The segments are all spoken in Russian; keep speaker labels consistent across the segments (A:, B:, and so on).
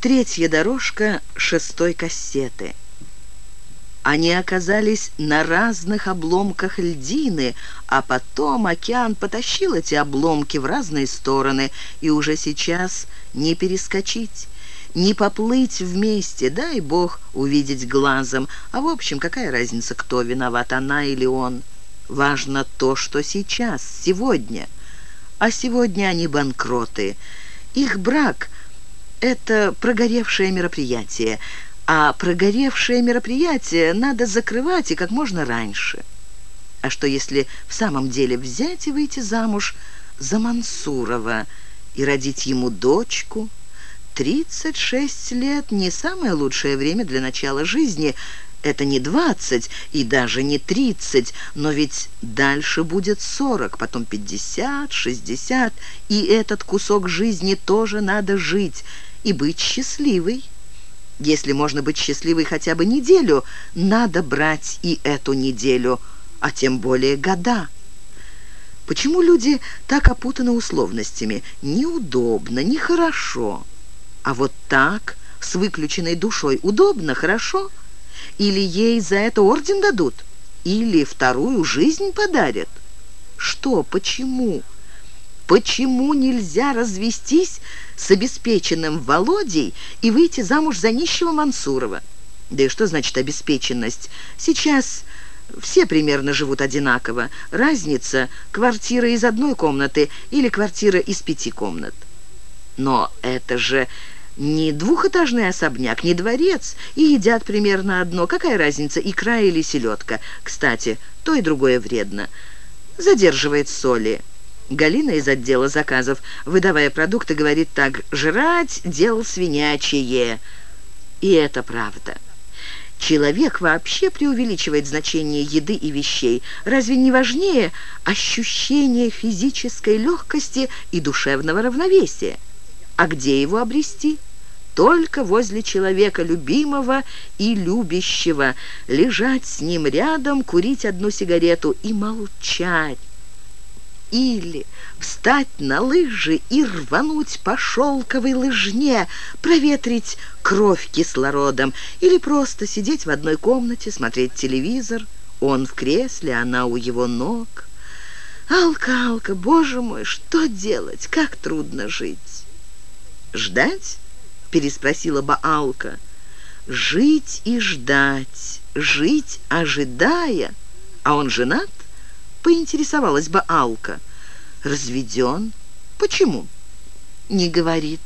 A: Третья дорожка шестой кассеты. Они оказались на разных обломках льдины, а потом океан потащил эти обломки в разные стороны, и уже сейчас не перескочить, не поплыть вместе, дай бог увидеть глазом. А в общем, какая разница, кто виноват, она или он? Важно то, что сейчас, сегодня. А сегодня они банкроты. Их брак — это прогоревшее мероприятие — а прогоревшее мероприятие надо закрывать и как можно раньше. А что если в самом деле взять и выйти замуж за Мансурова и родить ему дочку? 36 лет – не самое лучшее время для начала жизни. Это не 20 и даже не 30, но ведь дальше будет 40, потом 50, 60, и этот кусок жизни тоже надо жить и быть счастливой. Если можно быть счастливой хотя бы неделю, надо брать и эту неделю, а тем более года. Почему люди так опутаны условностями? Неудобно, нехорошо. А вот так, с выключенной душой, удобно, хорошо? Или ей за это орден дадут? Или вторую жизнь подарят? Что, почему? Почему нельзя развестись с обеспеченным Володей и выйти замуж за нищего Мансурова? Да и что значит обеспеченность? Сейчас все примерно живут одинаково. Разница – квартира из одной комнаты или квартира из пяти комнат. Но это же не двухэтажный особняк, не дворец, и едят примерно одно. Какая разница, икра или селедка? Кстати, то и другое вредно. Задерживает соли. Галина из отдела заказов, выдавая продукты, говорит так «жрать – дело свинячье». И это правда. Человек вообще преувеличивает значение еды и вещей. Разве не важнее ощущение физической легкости и душевного равновесия? А где его обрести? Только возле человека любимого и любящего, лежать с ним рядом, курить одну сигарету и молчать или встать на лыжи и рвануть по шелковой лыжне, проветрить кровь кислородом, или просто сидеть в одной комнате, смотреть телевизор, он в кресле, она у его ног. Алка, Алка, боже мой, что делать, как трудно жить. «Ждать?» — переспросила Баалка. «Жить и ждать, жить, ожидая. А он женат?» Поинтересовалась бы Алка. «Разведен? Почему?» «Не говорит.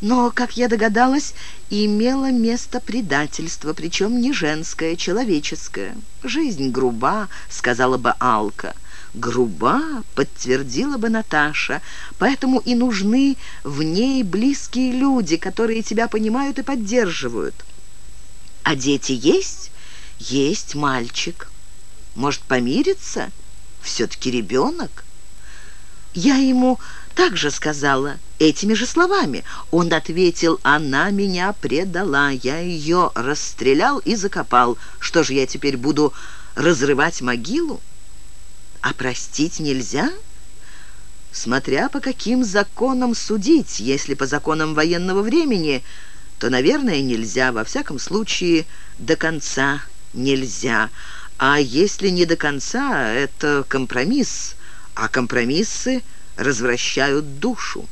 A: Но, как я догадалась, имело место предательство, причем не женское, человеческое. Жизнь груба», — сказала бы Алка. «Груба», — подтвердила бы Наташа, «поэтому и нужны в ней близкие люди, которые тебя понимают и поддерживают». «А дети есть?» «Есть мальчик. Может, помириться?» Все-таки ребенок. Я ему также сказала этими же словами. Он ответил, она меня предала, я ее расстрелял и закопал. Что же я теперь буду разрывать могилу? А простить нельзя? Смотря по каким законам судить, если по законам военного времени, то, наверное, нельзя, во всяком случае, до конца нельзя. А если не до конца, это компромисс, а компромиссы развращают душу.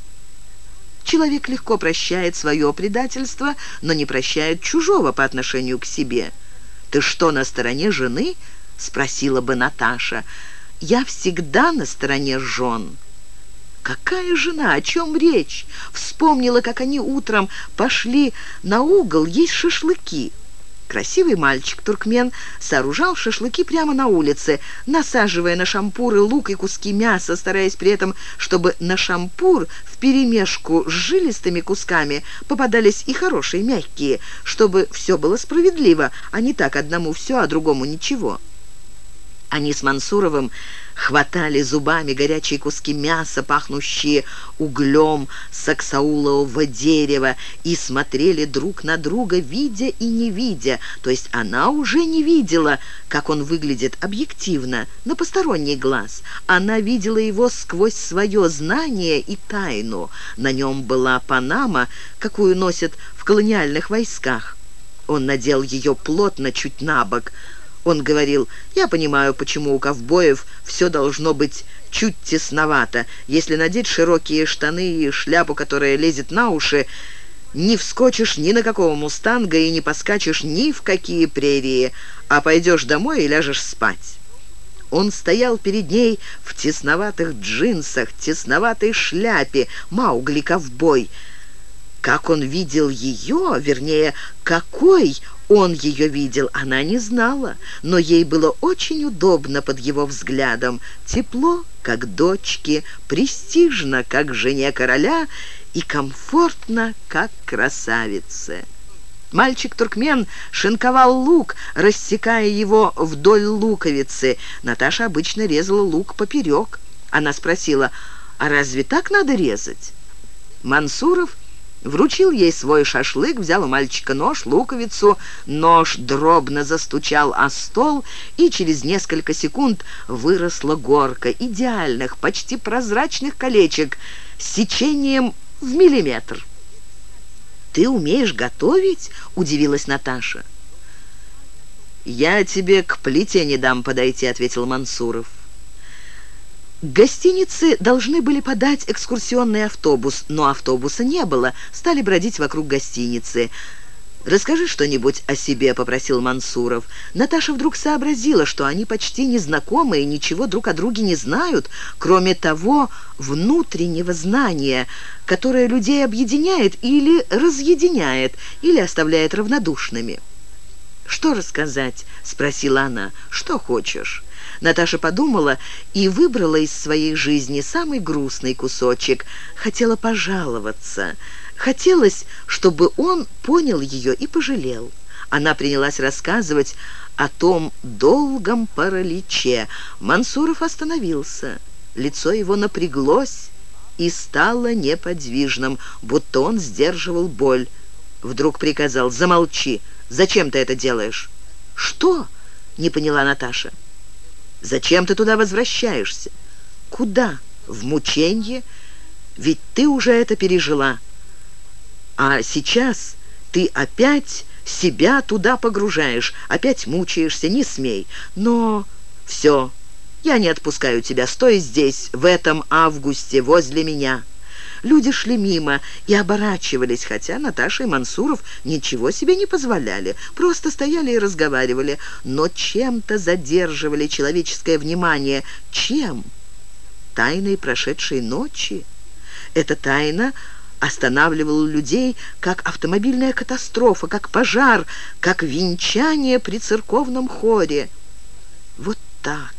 A: Человек легко прощает свое предательство, но не прощает чужого по отношению к себе. «Ты что, на стороне жены?» — спросила бы Наташа. «Я всегда на стороне жен». «Какая жена? О чем речь?» Вспомнила, как они утром пошли на угол есть шашлыки. Красивый мальчик-туркмен сооружал шашлыки прямо на улице, насаживая на шампуры лук и куски мяса, стараясь при этом, чтобы на шампур вперемешку с жилистыми кусками попадались и хорошие мягкие, чтобы все было справедливо, а не так одному все, а другому ничего. Они с Мансуровым хватали зубами горячие куски мяса, пахнущие углем саксаулового дерева, и смотрели друг на друга, видя и не видя. То есть она уже не видела, как он выглядит объективно, на посторонний глаз. Она видела его сквозь свое знание и тайну. На нем была панама, какую носят в колониальных войсках. Он надел ее плотно, чуть на бок. Он говорил, «Я понимаю, почему у ковбоев все должно быть чуть тесновато. Если надеть широкие штаны и шляпу, которая лезет на уши, не вскочишь ни на какого мустанга и не поскачешь ни в какие прерии, а пойдешь домой и ляжешь спать». Он стоял перед ней в тесноватых джинсах, тесноватой шляпе, маугли-ковбой – как он видел ее, вернее, какой он ее видел, она не знала, но ей было очень удобно под его взглядом. Тепло, как дочки, престижно, как жене короля, и комфортно, как красавице. Мальчик-туркмен шинковал лук, рассекая его вдоль луковицы. Наташа обычно резала лук поперек. Она спросила, а разве так надо резать? Мансуров Вручил ей свой шашлык, взял у мальчика нож, луковицу. Нож дробно застучал о стол, и через несколько секунд выросла горка идеальных, почти прозрачных колечек с сечением в миллиметр. «Ты умеешь готовить?» – удивилась Наташа. «Я тебе к плите не дам подойти», – ответил Мансуров. Гостиницы должны были подать экскурсионный автобус, но автобуса не было, стали бродить вокруг гостиницы. «Расскажи что-нибудь о себе», — попросил Мансуров. Наташа вдруг сообразила, что они почти незнакомы и ничего друг о друге не знают, кроме того внутреннего знания, которое людей объединяет или разъединяет, или оставляет равнодушными. «Что рассказать?» — спросила она. «Что хочешь?» Наташа подумала и выбрала из своей жизни самый грустный кусочек. Хотела пожаловаться. Хотелось, чтобы он понял ее и пожалел. Она принялась рассказывать о том долгом параличе. Мансуров остановился. Лицо его напряглось и стало неподвижным, будто он сдерживал боль. Вдруг приказал «Замолчи! Зачем ты это делаешь?» «Что?» — не поняла Наташа. Зачем ты туда возвращаешься? Куда? В мученье? Ведь ты уже это пережила. А сейчас ты опять себя туда погружаешь, опять мучаешься, не смей. Но все, я не отпускаю тебя, стой здесь, в этом августе, возле меня». Люди шли мимо и оборачивались, хотя Наташа и Мансуров ничего себе не позволяли, просто стояли и разговаривали, но чем-то задерживали человеческое внимание. Чем? Тайной прошедшей ночи? Эта тайна останавливала людей, как автомобильная катастрофа, как пожар, как венчание при церковном хоре. Вот так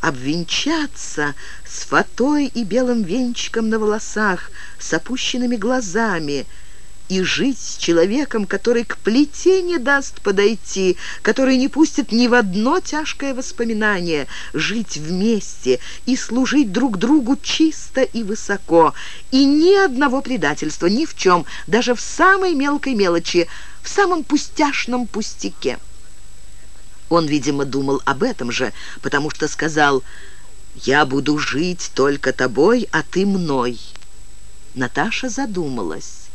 A: обвенчаться с фатой и белым венчиком на волосах, с опущенными глазами и жить с человеком, который к плите не даст подойти, который не пустит ни в одно тяжкое воспоминание, жить вместе и служить друг другу чисто и высоко, и ни одного предательства ни в чем, даже в самой мелкой мелочи, в самом пустяшном пустяке. Он, видимо, думал об этом же, потому что сказал «Я буду жить только тобой, а ты мной». Наташа задумалась.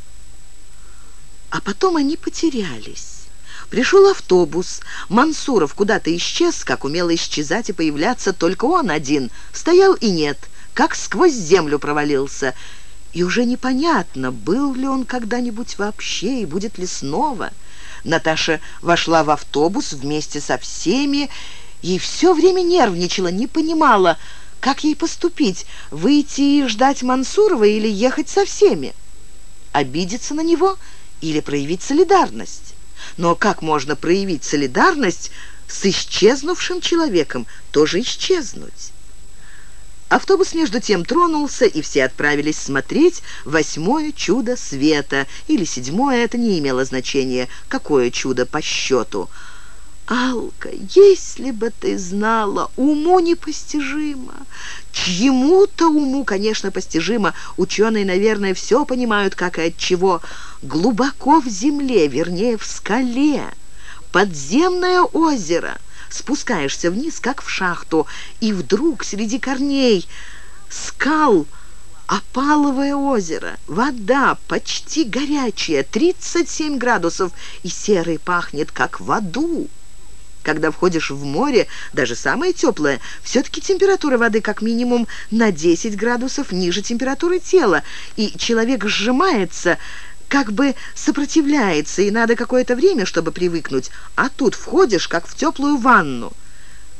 A: А потом они потерялись. Пришел автобус. Мансуров куда-то исчез, как умело исчезать и появляться только он один. Стоял и нет, как сквозь землю провалился. И уже непонятно, был ли он когда-нибудь вообще и будет ли снова. Наташа вошла в автобус вместе со всеми и все время нервничала, не понимала, как ей поступить, выйти и ждать Мансурова или ехать со всеми, обидеться на него или проявить солидарность. Но как можно проявить солидарность с исчезнувшим человеком, тоже исчезнуть? Автобус между тем тронулся, и все отправились смотреть восьмое чудо света, или седьмое, это не имело значения, какое чудо по счету. Алка, если бы ты знала, уму непостижимо. Чьему-то уму, конечно, постижимо. Ученые, наверное, все понимают, как и от чего. Глубоко в земле, вернее, в скале. Подземное озеро. Спускаешься вниз, как в шахту, и вдруг среди корней скал опаловое озеро, вода почти горячая, 37 градусов, и серый пахнет, как в аду. Когда входишь в море, даже самое теплое, все-таки температура воды как минимум на 10 градусов ниже температуры тела, и человек сжимается, как бы сопротивляется, и надо какое-то время, чтобы привыкнуть, а тут входишь, как в теплую ванну,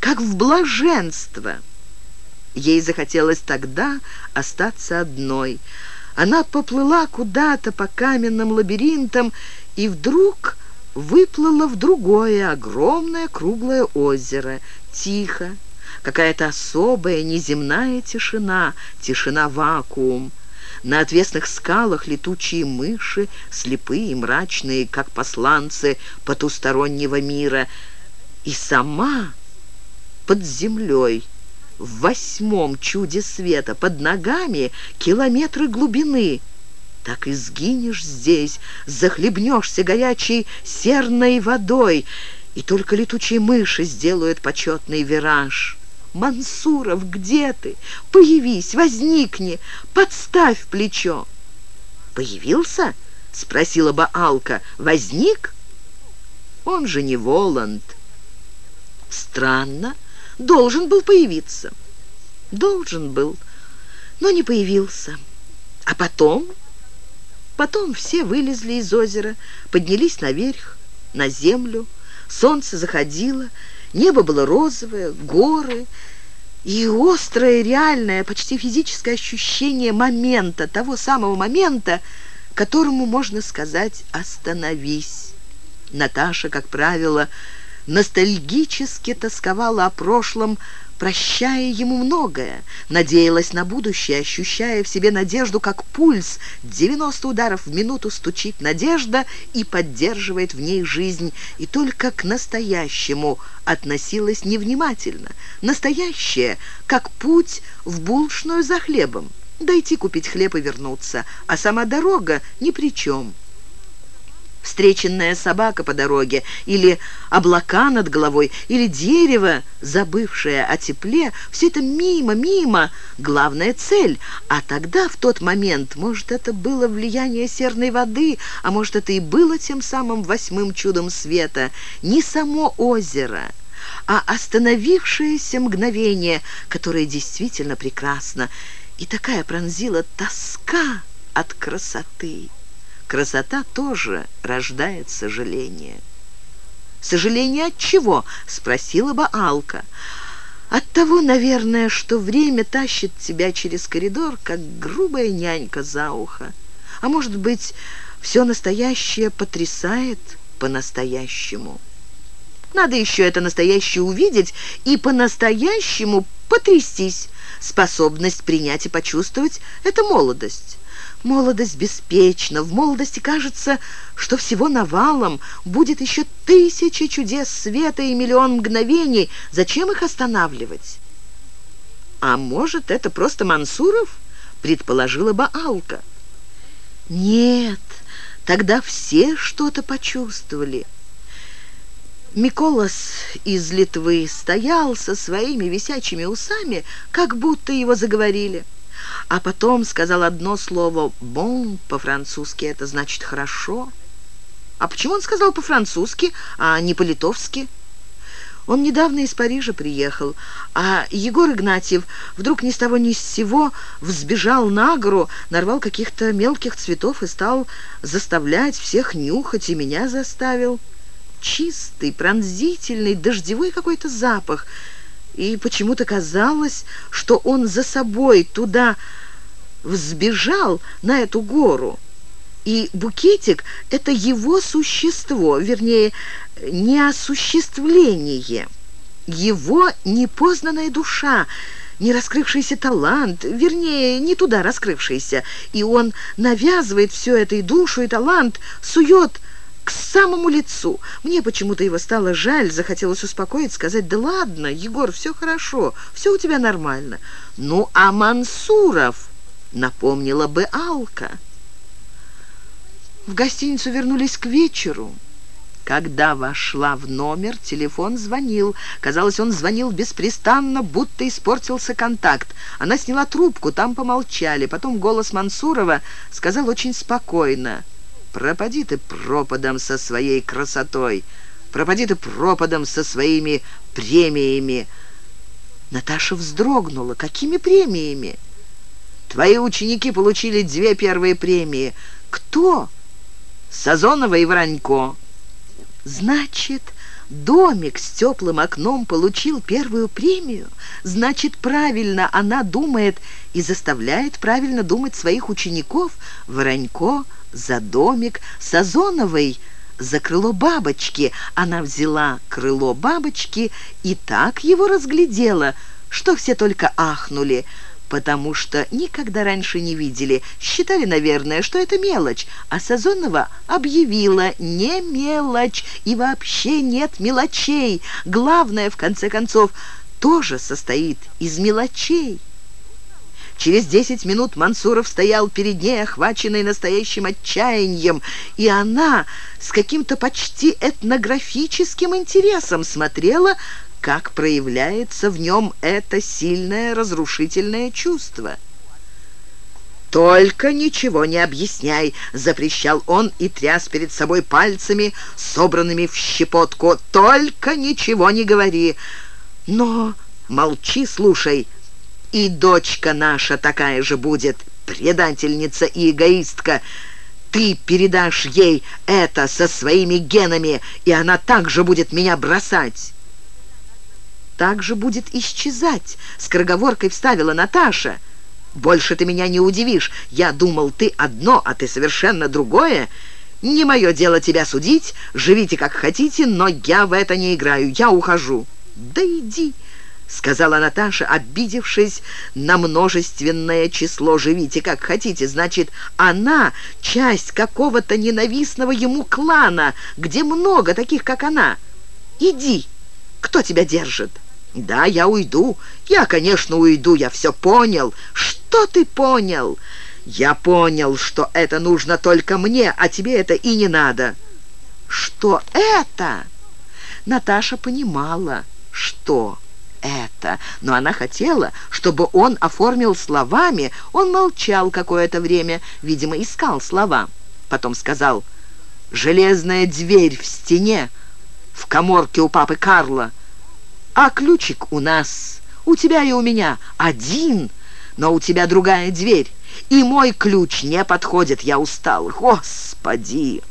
A: как в блаженство. Ей захотелось тогда остаться одной. Она поплыла куда-то по каменным лабиринтам, и вдруг выплыла в другое огромное круглое озеро. Тихо, какая-то особая неземная тишина, тишина-вакуум. На отвесных скалах летучие мыши, слепые и мрачные, как посланцы потустороннего мира. И сама под землей, в восьмом чуде света, под ногами километры глубины — так и сгинешь здесь, захлебнешься горячей серной водой, и только летучие мыши сделают почетный вираж. «Мансуров, где ты? Появись, возникни, подставь плечо!» «Появился?» — спросила бы Алка. «Возник?» «Он же не Воланд». «Странно. Должен был появиться». «Должен был, но не появился. А потом Потом все вылезли из озера, поднялись наверх, на землю. Солнце заходило, небо было розовое, горы и острое, реальное, почти физическое ощущение момента, того самого момента, которому можно сказать «остановись». Наташа, как правило, ностальгически тосковала о прошлом, прощая ему многое, надеялась на будущее, ощущая в себе надежду, как пульс. 90 ударов в минуту стучит надежда и поддерживает в ней жизнь. И только к настоящему относилась невнимательно. Настоящее, как путь в булочную за хлебом. Дойти купить хлеб и вернуться, а сама дорога ни при чем встреченная собака по дороге, или облака над головой, или дерево, забывшее о тепле, все это мимо, мимо, главная цель. А тогда, в тот момент, может, это было влияние серной воды, а может, это и было тем самым восьмым чудом света, не само озеро, а остановившееся мгновение, которое действительно прекрасно, и такая пронзила тоска от красоты. Красота тоже рождает сожаление. «Сожаление от чего?» — спросила бы Алка. «От того, наверное, что время тащит тебя через коридор, как грубая нянька за ухо. А может быть, все настоящее потрясает по-настоящему. Надо еще это настоящее увидеть и по-настоящему потрястись. Способность принять и почувствовать — это молодость». Молодость беспечна, в молодости кажется, что всего навалом будет еще тысячи чудес света и миллион мгновений. Зачем их останавливать? А может, это просто Мансуров? Предположила бы Алка. Нет, тогда все что-то почувствовали. Миколас из Литвы стоял со своими висячими усами, как будто его заговорили а потом сказал одно слово «бон» по-французски, это значит «хорошо». А почему он сказал по-французски, а не по-литовски? Он недавно из Парижа приехал, а Егор Игнатьев вдруг ни с того ни с сего взбежал на гору, нарвал каких-то мелких цветов и стал заставлять всех нюхать, и меня заставил. Чистый, пронзительный, дождевой какой-то запах — и почему-то казалось, что он за собой туда взбежал на эту гору. И букетик — это его существо, вернее, неосуществление, его непознанная душа, не раскрывшийся талант, вернее, не туда раскрывшийся, и он навязывает все это и душу, и талант, сует к самому лицу. Мне почему-то его стало жаль, захотелось успокоить, сказать, да ладно, Егор, все хорошо, все у тебя нормально. Ну, а Мансуров, напомнила бы Алка. В гостиницу вернулись к вечеру. Когда вошла в номер, телефон звонил. Казалось, он звонил беспрестанно, будто испортился контакт. Она сняла трубку, там помолчали. Потом голос Мансурова сказал очень спокойно. «Пропади ты пропадом со своей красотой, пропади ты пропадом со своими премиями». Наташа вздрогнула. «Какими премиями?» «Твои ученики получили две первые премии. Кто?» «Сазонова и Воронько». Значит, домик с теплым окном получил первую премию? Значит, правильно она думает и заставляет правильно думать своих учеников? Воронько за домик, Сазоновой за крыло бабочки. Она взяла крыло бабочки и так его разглядела, что все только ахнули – потому что никогда раньше не видели. Считали, наверное, что это мелочь, а Сазонова объявила «не мелочь» и вообще нет мелочей. Главное, в конце концов, тоже состоит из мелочей. Через десять минут Мансуров стоял перед ней, охваченный настоящим отчаянием, и она с каким-то почти этнографическим интересом смотрела, как проявляется в нем это сильное разрушительное чувство. «Только ничего не объясняй», — запрещал он и тряс перед собой пальцами, собранными в щепотку. «Только ничего не говори. Но молчи, слушай. И дочка наша такая же будет, предательница и эгоистка. Ты передашь ей это со своими генами, и она также будет меня бросать» также будет исчезать», — скороговоркой вставила Наташа. «Больше ты меня не удивишь. Я думал, ты одно, а ты совершенно другое. Не мое дело тебя судить. Живите как хотите, но я в это не играю. Я ухожу». «Да иди», — сказала Наташа, обидевшись на множественное число «живите как хотите». Значит, она — часть какого-то ненавистного ему клана, где много таких, как она. «Иди, кто тебя держит?» «Да, я уйду. Я, конечно, уйду. Я все понял. Что ты понял?» «Я понял, что это нужно только мне, а тебе это и не надо». «Что это?» Наташа понимала, что это, но она хотела, чтобы он оформил словами. Он молчал какое-то время, видимо, искал слова. Потом сказал «Железная дверь в стене в коморке у папы Карла». А ключик у нас, у тебя и у меня один, но у тебя другая дверь. И мой ключ не подходит, я устал. Господи!»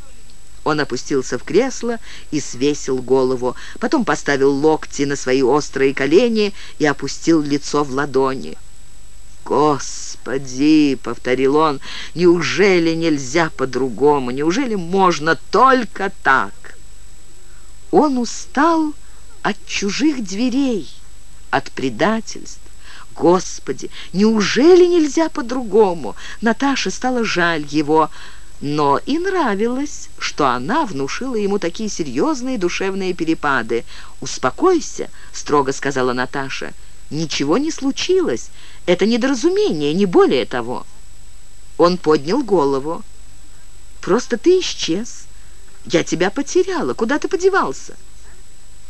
A: Он опустился в кресло и свесил голову. Потом поставил локти на свои острые колени и опустил лицо в ладони. «Господи!» — повторил он. «Неужели нельзя по-другому? Неужели можно только так?» Он устал от чужих дверей, от предательств. Господи, неужели нельзя по-другому? Наташе стало жаль его, но и нравилось, что она внушила ему такие серьезные душевные перепады. «Успокойся», — строго сказала Наташа. «Ничего не случилось. Это недоразумение, не более того». Он поднял голову. «Просто ты исчез. Я тебя потеряла. Куда ты подевался?»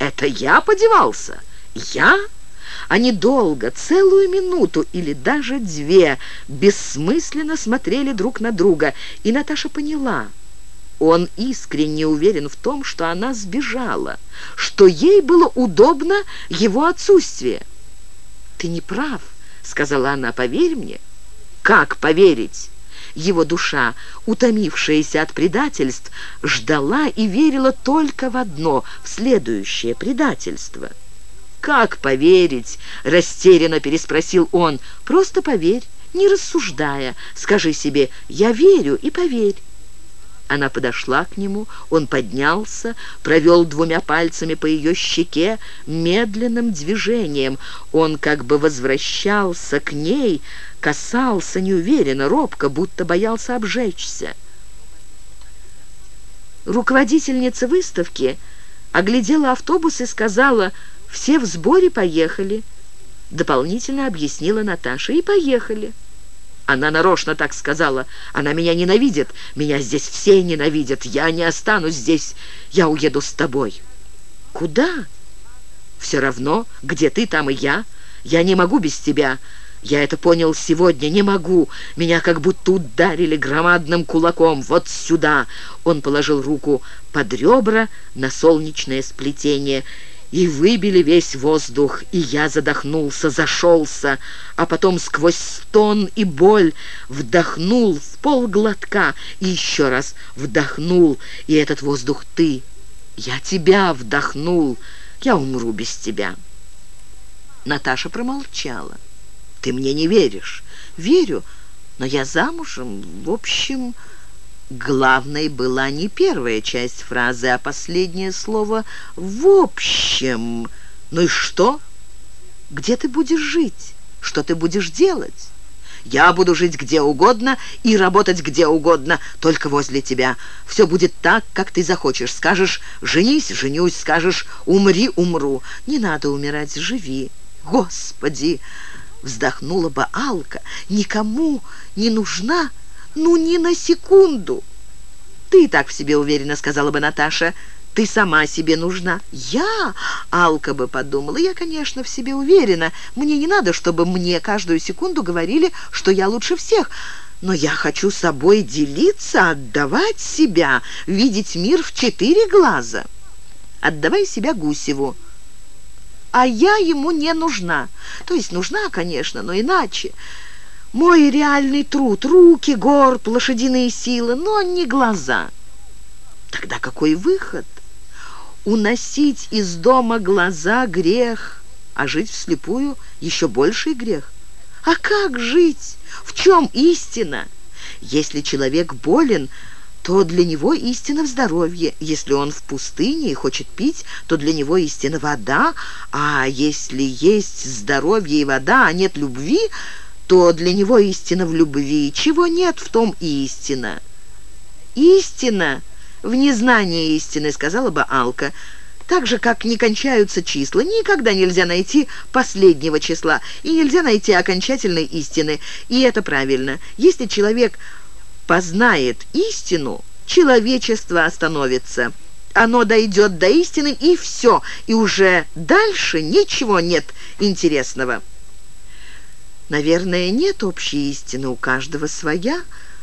A: «Это я подевался? Я?» Они долго, целую минуту или даже две, бессмысленно смотрели друг на друга, и Наташа поняла. Он искренне уверен в том, что она сбежала, что ей было удобно его отсутствие. «Ты не прав», — сказала она, — «поверь мне». «Как поверить?» Его душа, утомившаяся от предательств, ждала и верила только в одно — в следующее предательство. «Как поверить?» — растерянно переспросил он. «Просто поверь, не рассуждая. Скажи себе «я верю» и поверь». Она подошла к нему, он поднялся, провел двумя пальцами по ее щеке медленным движением. Он как бы возвращался к ней, касался неуверенно, робко, будто боялся обжечься. Руководительница выставки оглядела автобус и сказала «Все в сборе поехали». Дополнительно объяснила Наташа и поехали. Она нарочно так сказала. Она меня ненавидит. Меня здесь все ненавидят. Я не останусь здесь. Я уеду с тобой. Куда? Все равно, где ты, там и я. Я не могу без тебя. Я это понял сегодня, не могу. Меня как будто ударили громадным кулаком. Вот сюда. Он положил руку под ребра на солнечное сплетение и выбили весь воздух, и я задохнулся, зашелся, а потом сквозь стон и боль вдохнул в полглотка и еще раз вдохнул, и этот воздух ты. Я тебя вдохнул, я умру без тебя. Наташа промолчала. «Ты мне не веришь?» «Верю, но я замужем. В общем...» Главной была не первая часть фразы, а последнее слово «в общем». «Ну и что? Где ты будешь жить? Что ты будешь делать?» «Я буду жить где угодно и работать где угодно, только возле тебя. Все будет так, как ты захочешь. Скажешь «женись, женюсь», скажешь «умри, умру». Не надо умирать, живи. Господи!» Вздохнула бы Алка. «Никому не нужна ну, ни на секунду. Ты так в себе уверенно сказала бы Наташа. Ты сама себе нужна. Я? Алка бы подумала. Я, конечно, в себе уверена. Мне не надо, чтобы мне каждую секунду говорили, что я лучше всех. Но я хочу собой делиться, отдавать себя, видеть мир в четыре глаза. Отдавай себя Гусеву. А я ему не нужна. То есть нужна, конечно, но иначе. Мой реальный труд, руки, горб, лошадиные силы, но не глаза. Тогда какой выход? Уносить из дома глаза — грех, а жить вслепую — еще больший грех. А как жить? В чем истина? Если человек болен, то для него истина в здоровье. Если он в пустыне и хочет пить, то для него истина вода. А если есть здоровье и вода, а нет любви — то для него истина в любви, чего нет, в том истина. «Истина в незнании истины», — сказала бы Алка, так же, как не кончаются числа. Никогда нельзя найти последнего числа, и нельзя найти окончательной истины. И это правильно. Если человек познает истину, человечество остановится. Оно дойдет до истины, и все, и уже дальше ничего нет интересного. Наверное, нет общей истины, у каждого своя.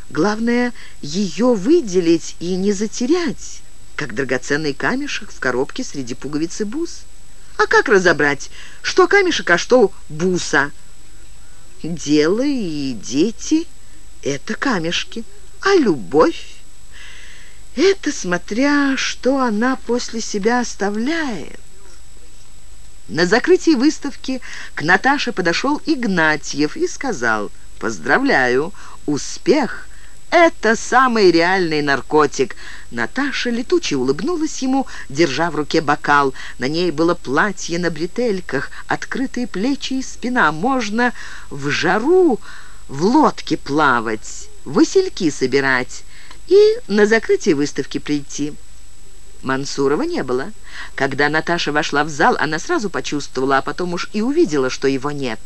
A: Главное, ее выделить и не затерять, как драгоценный камешек в коробке среди пуговиц и бус. А как разобрать, что камешек, а что буса? Дело и дети — это камешки, а любовь — это смотря, что она после себя оставляет. На закрытии выставки к Наташе подошел Игнатьев и сказал «Поздравляю, успех!» «Это самый реальный наркотик!» Наташа летуче улыбнулась ему, держа в руке бокал. На ней было платье на бретельках, открытые плечи и спина. Можно в жару в лодке плавать, васильки собирать и на закрытие выставки прийти. Мансурова не было. Когда Наташа вошла в зал, она сразу почувствовала, а потом уж и увидела, что его нет.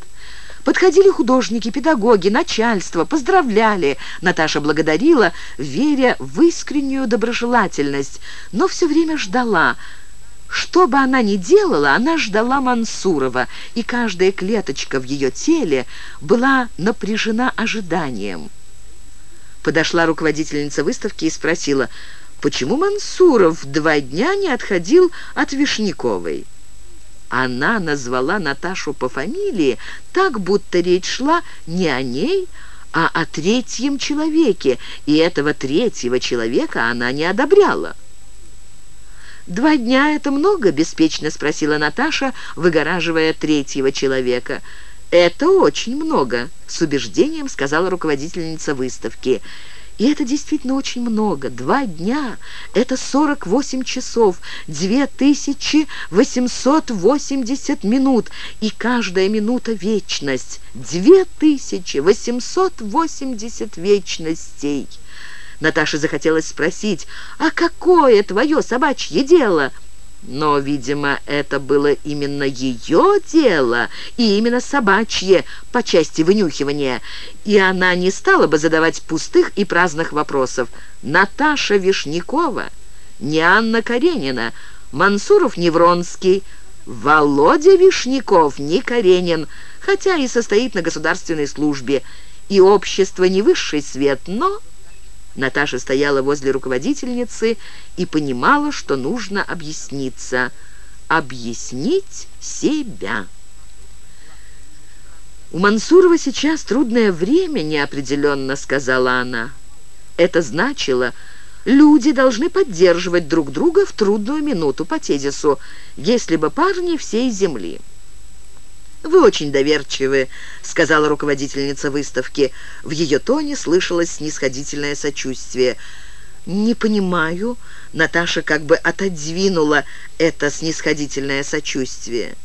A: Подходили художники, педагоги, начальство, поздравляли. Наташа благодарила, веря в искреннюю доброжелательность, но все время ждала. Что бы она ни делала, она ждала Мансурова, и каждая клеточка в ее теле была напряжена ожиданием. Подошла руководительница выставки и спросила – почему Мансуров два дня не отходил от Вишняковой. Она назвала Наташу по фамилии так, будто речь шла не о ней, а о третьем человеке, и этого третьего человека она не одобряла. «Два дня — это много?» — беспечно спросила Наташа, выгораживая третьего человека. «Это очень много», — с убеждением сказала руководительница выставки. И это действительно очень много. Два дня – это 48 часов, 2880 минут, и каждая минута – вечность. 2880 вечностей. Наташе захотелось спросить, «А какое твое собачье дело?» Но, видимо, это было именно ее дело, и именно собачье по части вынюхивания, и она не стала бы задавать пустых и праздных вопросов. Наташа Вишнякова, не Анна Каренина, Мансуров Невронский, Володя Вишняков не Каренин, хотя и состоит на государственной службе, и общество не высший свет, но Наташа стояла возле руководительницы и понимала, что нужно объясниться. Объяснить себя. «У Мансурова сейчас трудное время», — неопределенно сказала она. Это значило, люди должны поддерживать друг друга в трудную минуту по тезису «если бы парни всей земли». «Вы очень доверчивы», — сказала руководительница выставки. В ее тоне слышалось снисходительное сочувствие. «Не понимаю», — Наташа как бы отодвинула это снисходительное сочувствие.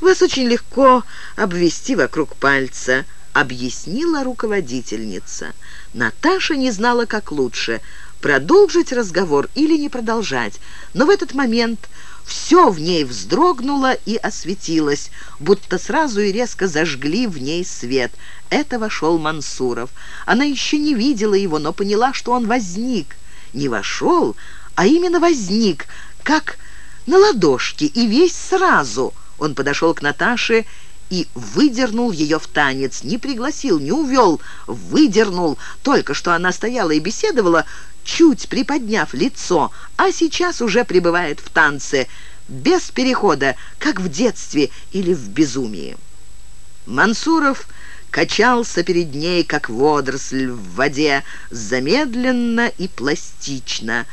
A: «Вас очень легко обвести вокруг пальца», — объяснила руководительница. Наташа не знала, как лучше — продолжить разговор или не продолжать, но в этот момент все в ней вздрогнуло и осветилось, будто сразу и резко зажгли в ней свет. Это вошел Мансуров. Она еще не видела его, но поняла, что он возник. Не вошел, а именно возник, как на ладошке, и весь сразу. Он подошел к Наташе и выдернул ее в танец. Не пригласил, не увел, выдернул. Только что она стояла и беседовала, чуть приподняв лицо, а сейчас уже пребывает в танце, без перехода, как в детстве или в безумии. Мансуров качался перед ней, как водоросль в воде, замедленно и пластично,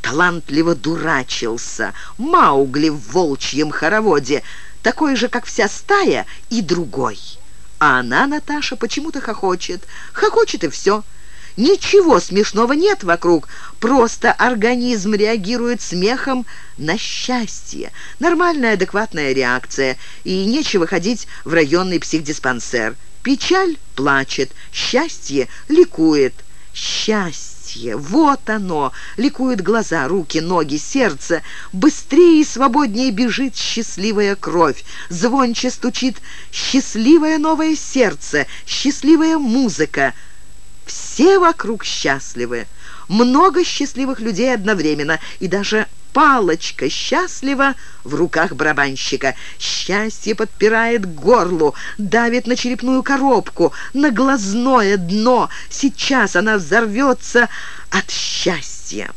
A: талантливо дурачился, Маугли в волчьем хороводе, такой же, как вся стая, и другой. А она, Наташа, почему-то хохочет. Хохочет и все. Ничего смешного нет вокруг, просто организм реагирует смехом на счастье. Нормальная адекватная реакция, и нечего ходить в районный психдиспансер. Печаль плачет, счастье ликует. Счастье, вот оно, ликуют глаза, руки, ноги, сердце. Быстрее и свободнее бежит счастливая кровь, звонче стучит счастливое новое сердце, счастливая музыка — все вокруг счастливы. Много счастливых людей одновременно, и даже палочка счастлива в руках барабанщика. Счастье подпирает к горлу, давит на черепную коробку, на глазное дно. Сейчас она взорвется от счастья.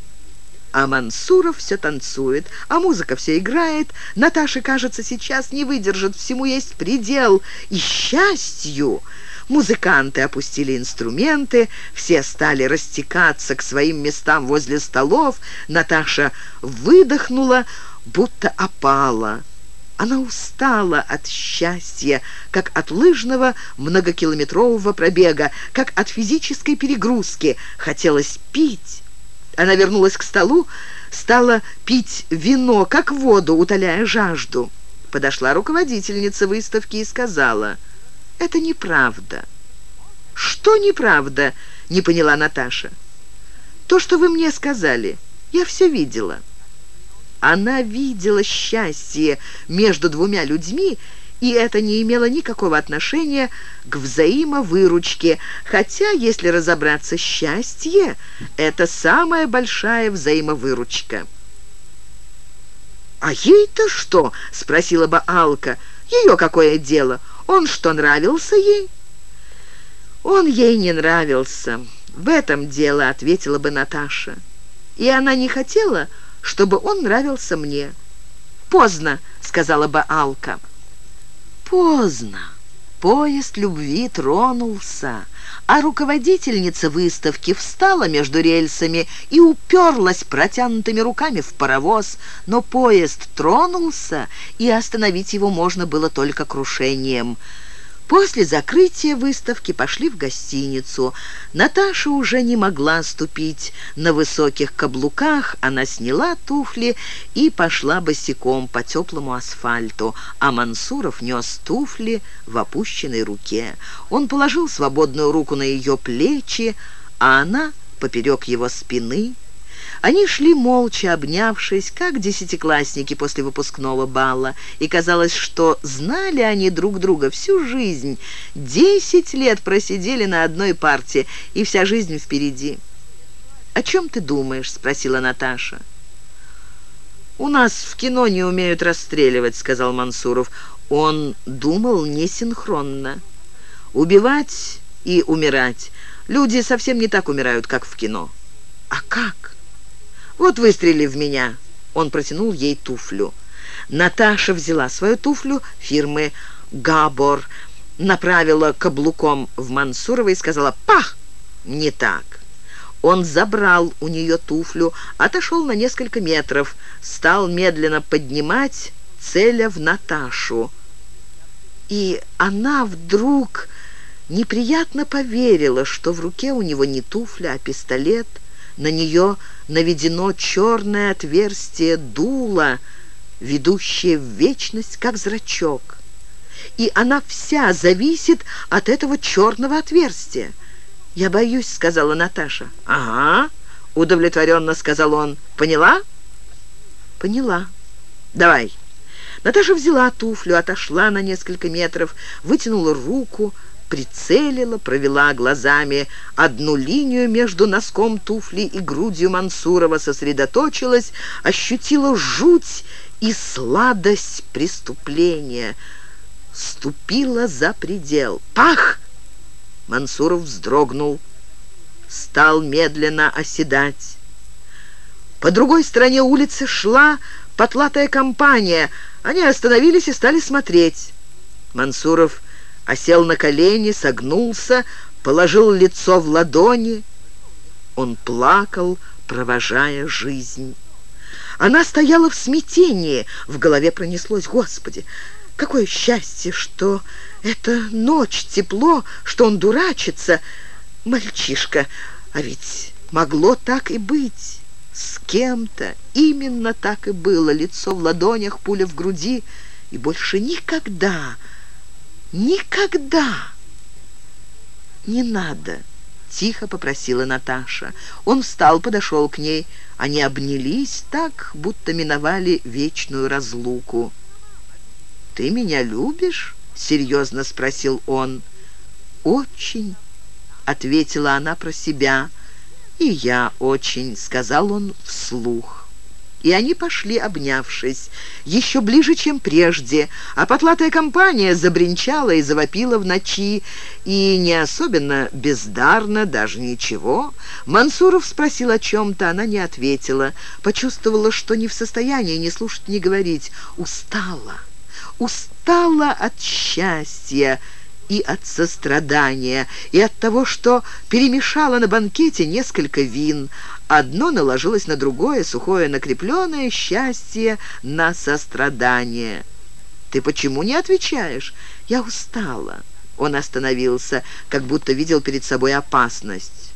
A: А Мансуров все танцует, а музыка все играет. Наташа, кажется, сейчас не выдержит, всему есть предел. И счастью... Музыканты опустили инструменты, все стали растекаться к своим местам возле столов. Наташа выдохнула, будто опала. Она устала от счастья, как от лыжного многокилометрового пробега, как от физической перегрузки. Хотелось пить. Она вернулась к столу, стала пить вино, как воду, утоляя жажду. Подошла руководительница выставки и сказала – это неправда». «Что неправда?» — не поняла Наташа. «То, что вы мне сказали. Я все видела». Она видела счастье между двумя людьми, и это не имело никакого отношения к взаимовыручке, хотя, если разобраться, счастье — это самая большая взаимовыручка. «А ей-то что?» — спросила бы Алка. «Ее какое дело? Он что, нравился ей?» «Он ей не нравился. В этом дело», — ответила бы Наташа. «И она не хотела, чтобы он нравился мне». «Поздно», — сказала бы Алка. «Поздно. Поезд любви тронулся» а руководительница выставки встала между рельсами и уперлась протянутыми руками в паровоз, но поезд тронулся, и остановить его можно было только крушением – После закрытия выставки пошли в гостиницу. Наташа уже не могла ступить на высоких каблуках. Она сняла туфли и пошла босиком по теплому асфальту, а Мансуров нес туфли в опущенной руке. Он положил свободную руку на ее плечи, а она поперек его спины. Они шли молча, обнявшись, как десятиклассники после выпускного бала, и казалось, что знали они друг друга всю жизнь. Десять лет просидели на одной парте, и вся жизнь впереди. «О чем ты думаешь?» — спросила Наташа. «У нас в кино не умеют расстреливать», — сказал Мансуров. Он думал несинхронно. «Убивать и умирать. Люди совсем не так умирают, как в кино». «А как?» «Вот выстрели в меня». Он протянул ей туфлю. Наташа взяла свою туфлю фирмы «Габор», направила каблуком в Мансурова и сказала «Пах!» «Не так». Он забрал у нее туфлю, отошел на несколько метров, стал медленно поднимать, целя в Наташу. И она вдруг неприятно поверила, что в руке у него не туфля, а пистолет. На нее наведено черное отверстие дула, ведущее в вечность, как зрачок. И она вся зависит от этого черного отверстия. «Я боюсь», — сказала Наташа. «Ага», — удовлетворенно сказал он. «Поняла?» «Поняла. Давай». Наташа взяла туфлю, отошла на несколько метров, вытянула руку, прицелила, провела глазами одну линию между носком туфли и грудью Мансурова, сосредоточилась, ощутила жуть и сладость преступления. Ступила за предел. «Пах!» Мансуров вздрогнул, стал медленно оседать. По другой стороне улицы шла потлатая компания. Они остановились и стали смотреть. Мансуров осел на колени, согнулся, положил лицо в ладони. Он плакал, провожая жизнь. Она стояла в смятении. В голове пронеслось «Господи, Какое счастье, что это ночь, тепло, что он дурачится. Мальчишка, а ведь могло так и быть. С кем-то именно так и было. Лицо в ладонях, пуля в груди. И больше никогда, никогда не надо. Тихо попросила Наташа. Он встал, подошел к ней. Они обнялись так, будто миновали вечную разлуку. «Ты меня любишь?» — серьезно спросил он. «Очень», — ответила она про себя. «И я очень», — сказал он вслух. И они пошли, обнявшись, еще ближе, чем прежде, а потлатая компания забринчала и завопила в ночи, и не особенно бездарно, даже ничего. Мансуров спросил о чем-то, она не ответила, почувствовала, что не в состоянии ни слушать, ни говорить, устала устала от счастья и от сострадания, и от того, что перемешала на банкете несколько вин. Одно наложилось на другое, сухое накрепленное счастье на сострадание. «Ты почему не отвечаешь?» «Я устала». Он остановился, как будто видел перед собой опасность.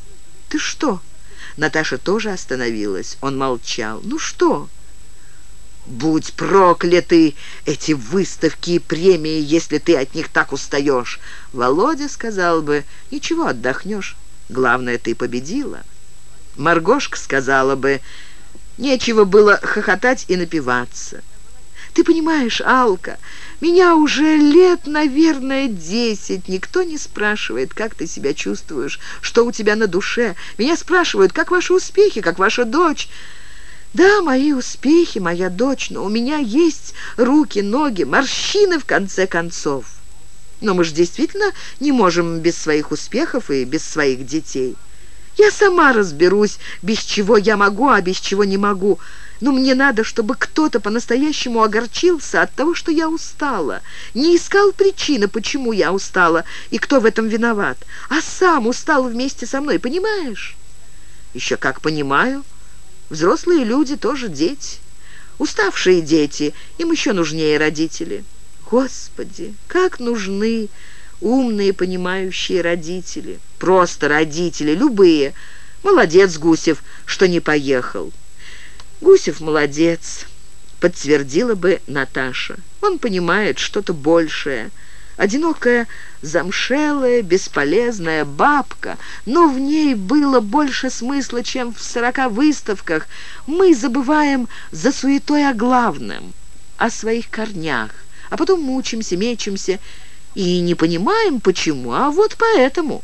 A: «Ты что?» Наташа тоже остановилась. Он молчал. «Ну что?» Будь прокляты эти выставки и премии, если ты от них так устаешь. Володя сказал бы, ничего, отдохнешь. Главное, ты победила. Маргошка сказала бы, нечего было хохотать и напиваться. Ты понимаешь, Алка, меня уже лет, наверное, десять. Никто не спрашивает, как ты себя чувствуешь, что у тебя на душе. Меня спрашивают, как ваши успехи, как ваша дочь. Да, мои успехи, моя дочь, но у меня есть руки, ноги, морщины, в конце концов. Но мы же действительно не можем без своих успехов и без своих детей. Я сама разберусь, без чего я могу, а без чего не могу. Но мне надо, чтобы кто-то по-настоящему огорчился от того, что я устала. Не искал причины, почему я устала и кто в этом виноват, а сам устал вместе со мной, понимаешь? Еще как понимаю. Взрослые люди тоже дети. Уставшие дети, им еще нужнее родители. Господи, как нужны умные, понимающие родители. Просто родители, любые. Молодец, Гусев, что не поехал. Гусев молодец, подтвердила бы Наташа. Он понимает что-то большее. одинокая, замшелая, бесполезная бабка, но в ней было больше смысла, чем в сорока выставках. Мы забываем за суетой о главном, о своих корнях, а потом мучимся, мечемся и не понимаем, почему, а вот поэтому».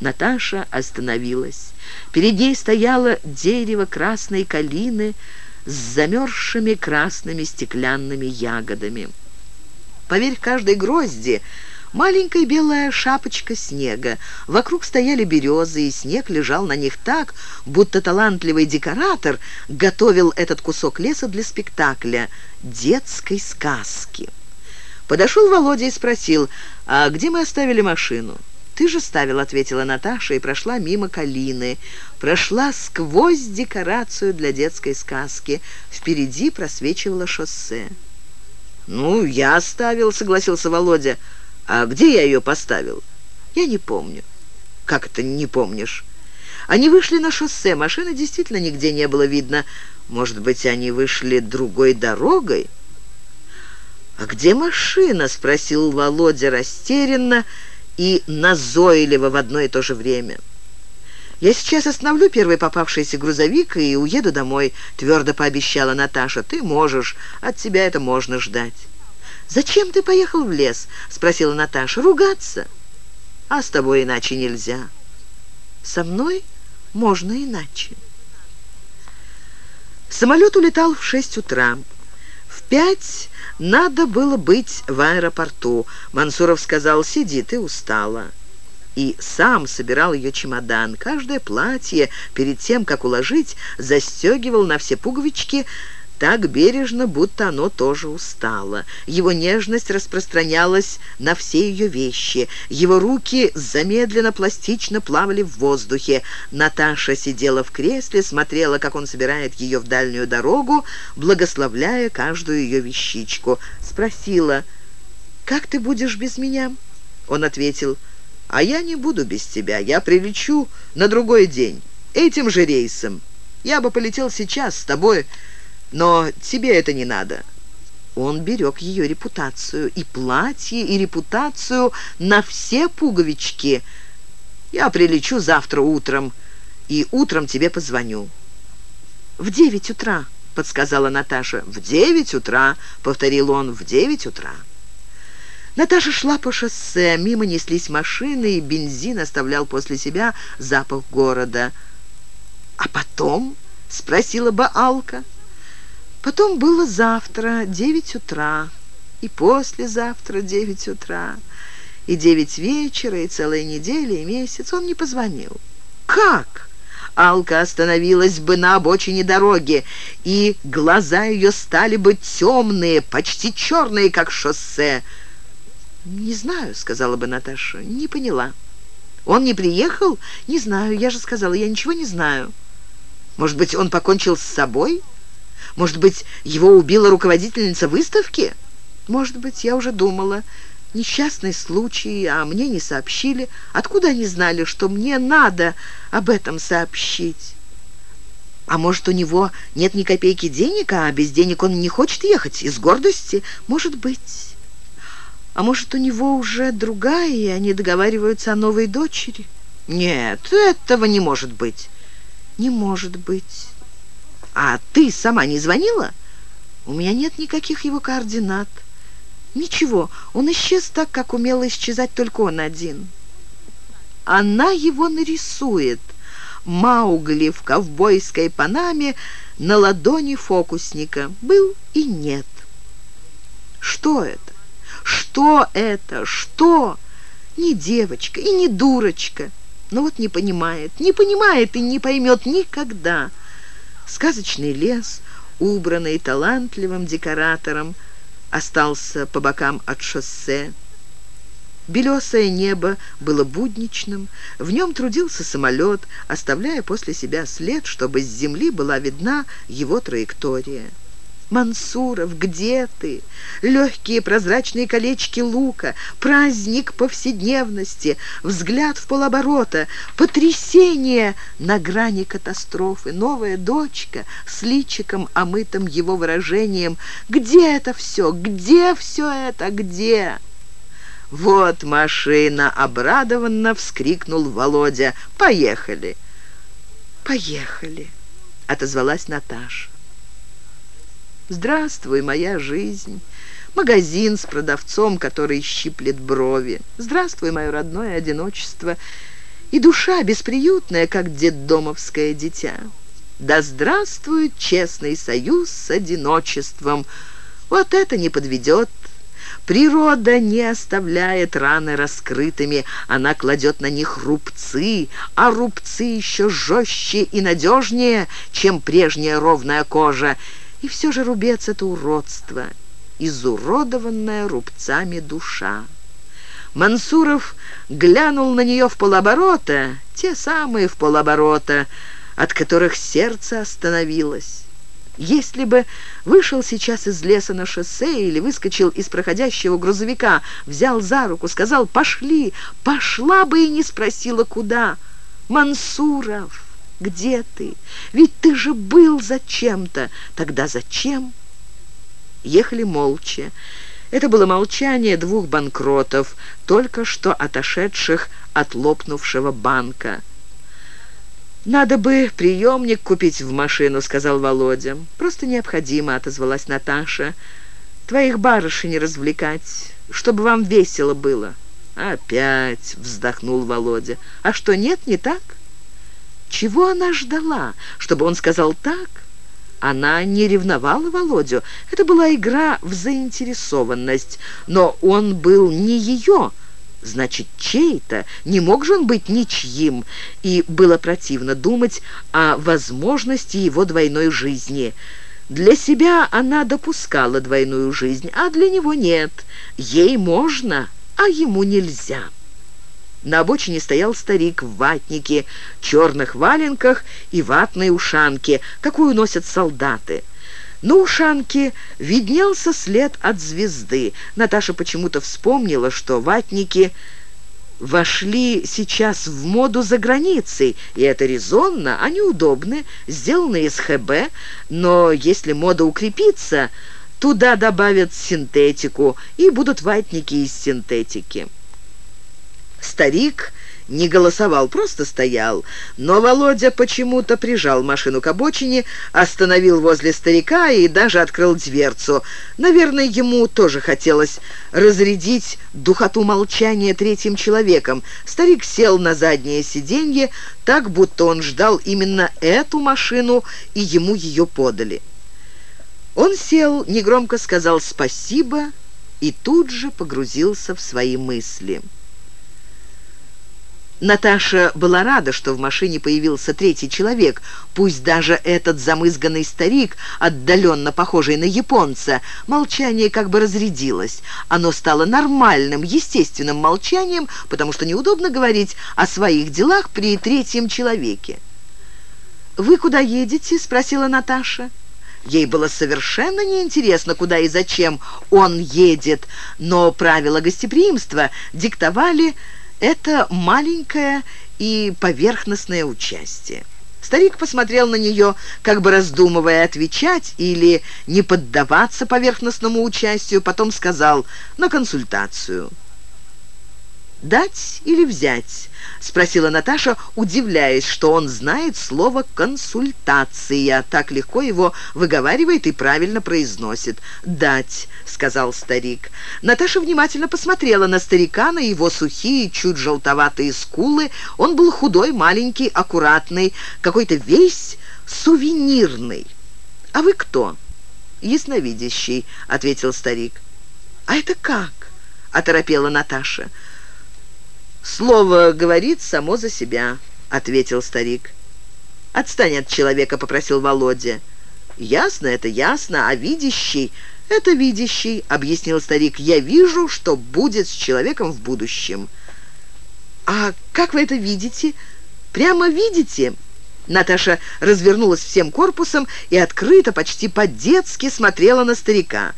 A: Наташа остановилась. Перед ней стояло дерево красной калины с замерзшими красными стеклянными ягодами. Поверх каждой грозди маленькая белая шапочка снега. Вокруг стояли березы, и снег лежал на них так, будто талантливый декоратор готовил этот кусок леса для спектакля детской сказки. Подошел Володя и спросил, «А где мы оставили машину?» «Ты же ставил», — ответила Наташа и прошла мимо калины. Прошла сквозь декорацию для детской сказки. Впереди просвечивало шоссе. «Ну, я оставил», — согласился Володя. «А где я ее поставил?» «Я не помню». «Как это не помнишь?» Они вышли на шоссе. Машины действительно нигде не было видно. Может быть, они вышли другой дорогой? «А где машина?» — спросил Володя растерянно и назойливо в одно и то же время. «Я сейчас остановлю первый попавшийся грузовик и уеду домой», — твердо пообещала Наташа. «Ты можешь, от тебя это можно ждать». «Зачем ты поехал в лес?» — спросила Наташа. «Ругаться?» «А с тобой иначе нельзя». «Со мной можно иначе». Самолет улетал в шесть утра. В пять надо было быть в аэропорту. Мансуров сказал, сиди, ты устала. И сам собирал ее чемодан. Каждое платье перед тем, как уложить, застегивал на все пуговички, так бережно, будто оно тоже устало. Его нежность распространялась на все ее вещи. Его руки замедленно, пластично плавали в воздухе. Наташа сидела в кресле, смотрела, как он собирает ее в дальнюю дорогу, благословляя каждую ее вещичку. Спросила, «Как ты будешь без меня?» Он ответил, «А я не буду без тебя. Я прилечу на другой день, этим же рейсом. Я бы полетел сейчас с тобой, но тебе это не надо». Он берег ее репутацию, и платье, и репутацию на все пуговички. «Я прилечу завтра утром, и утром тебе позвоню». «В девять утра», — подсказала Наташа. «В девять утра», — повторил он, — «в девять утра». Наташа шла по шоссе, мимо неслись машины, и бензин оставлял после себя запах города. «А потом?» — спросила Баалка. Потом было завтра, девять утра, и послезавтра девять утра, и девять вечера, и целая неделя, и месяц. Он не позвонил. «Как?» Алка остановилась бы на обочине дороги, и глаза ее стали бы темные, почти черные, как шоссе. «Не знаю», — сказала бы Наташа, — «не поняла». «Он не приехал? Не знаю, я же сказала, я ничего не знаю». «Может быть, он покончил с собой?» Может быть, его убила руководительница выставки? Может быть, я уже думала. Несчастный случай, а мне не сообщили. Откуда они знали, что мне надо об этом сообщить? А может, у него нет ни копейки денег, а без денег он не хочет ехать из гордости? Может быть. А может, у него уже другая, и они договариваются о новой дочери? Нет, этого не может быть. Не может быть. «А ты сама не звонила?» «У меня нет никаких его координат». «Ничего, он исчез так, как умел исчезать только он один». «Она его нарисует». Маугли в ковбойской панаме на ладони фокусника. Был и нет. Что это? Что это? Что? Не девочка и не дурочка. Но вот не понимает, не понимает и не поймет никогда. Сказочный лес, убранный талантливым декоратором, остался по бокам от шоссе. Белесое небо было будничным, в нем трудился самолет, оставляя после себя след, чтобы с земли была видна его траектория. Мансуров, где ты? Легкие прозрачные колечки лука, праздник повседневности, взгляд в полоборота, потрясение на грани катастрофы, новая дочка с личиком, омытым его выражением. Где это все? Где все это? Где? «Вот машина!» — обрадованно вскрикнул Володя. «Поехали!» «Поехали!» — отозвалась Наташа. «Здравствуй, моя жизнь!» Магазин с продавцом, который щиплет брови. Здравствуй, мое родное одиночество. И душа бесприютная, как детдомовское дитя. Да здравствует честный союз с одиночеством. Вот это не подведет. Природа не оставляет раны раскрытыми, она кладет на них рубцы, а рубцы еще жестче и надежнее, чем прежняя ровная кожа. И все же рубец — это уродство, изуродованная рубцами душа. Мансуров глянул на нее в полоборота, те самые в полоборота, от которых сердце остановилось. Если бы вышел сейчас из леса на шоссе или выскочил из проходящего грузовика, взял за руку, сказал «пошли», пошла бы и не спросила «куда». «Мансуров, где ты? Ведь ты же был зачем-то. Тогда зачем?» Ехали молча. Это было молчание двух банкротов, только что отошедших от лопнувшего банка. «Надо бы приемник купить в машину», — сказал Володя. «Просто необходимо», — отозвалась Наташа. «Твоих барышень развлекать, чтобы вам весело было». «Опять», — вздохнул Володя. «А что, нет, не так?» Чего она ждала? Чтобы он сказал «так»? Она не ревновала Володю. Это была игра в заинтересованность. Но он был не ее, — значит, чей-то. Не мог же он быть ничьим. И было противно думать о возможности его двойной жизни. Для себя она допускала двойную жизнь, а для него нет. Ей можно, а ему нельзя. На обочине стоял старик в ватнике, черных валенках и ватной ушанке, какую носят солдаты. На ушанке виднелся след от звезды. Наташа почему-то вспомнила, что ватники вошли сейчас в моду за границей, и это резонно, они удобны, сделаны из ХБ, но если мода укрепится, туда добавят синтетику, и будут ватники из синтетики. Старик не голосовал, просто стоял. Но Володя почему-то прижал машину к обочине, остановил возле старика и даже открыл дверцу. Наверное, ему тоже хотелось разрядить духоту молчания третьим человеком. Старик сел на заднее сиденье, так будто он ждал именно эту машину, и ему ее подали. Он сел, негромко сказал «спасибо» и тут же погрузился в свои мысли. Наташа была рада, что в машине появился третий человек, пусть даже этот замызганный старик, отдаленно похожий на японца. Молчание как бы разрядилось. Оно стало нормальным, естественным молчанием, потому что неудобно говорить о своих делах при третьем человеке. «Вы куда едете?» — спросила Наташа. Ей было совершенно неинтересно, куда и зачем он едет, но правила гостеприимства диктовали это маленькое и поверхностное участие. Старик посмотрел на нее, как бы раздумывая, отвечать или не поддаваться поверхностному участию, потом сказал «на консультацию». «Дать или взять?» — спросила Наташа, удивляясь, что он знает слово «консультация». Так легко его выговаривает и правильно произносит. «Дать», — сказал старик. Наташа внимательно посмотрела на старика, на его сухие, чуть желтоватые скулы. Он был худой, маленький, аккуратный, какой-то весь сувенирный. «А вы кто?» «Ясновидящий», — ответил старик. «А это как?» — оторопела Наташа. «Наташа». «Слово говорит само за себя», — ответил старик. «Отстань от человека», — попросил Володя. «Ясно, это ясно, а видящий...» «Это видящий», — объяснил старик. «Я вижу, что будет с человеком в будущем». «А как вы это видите? Прямо видите?» Наташа развернулась всем корпусом и открыто, почти по-детски смотрела на старика.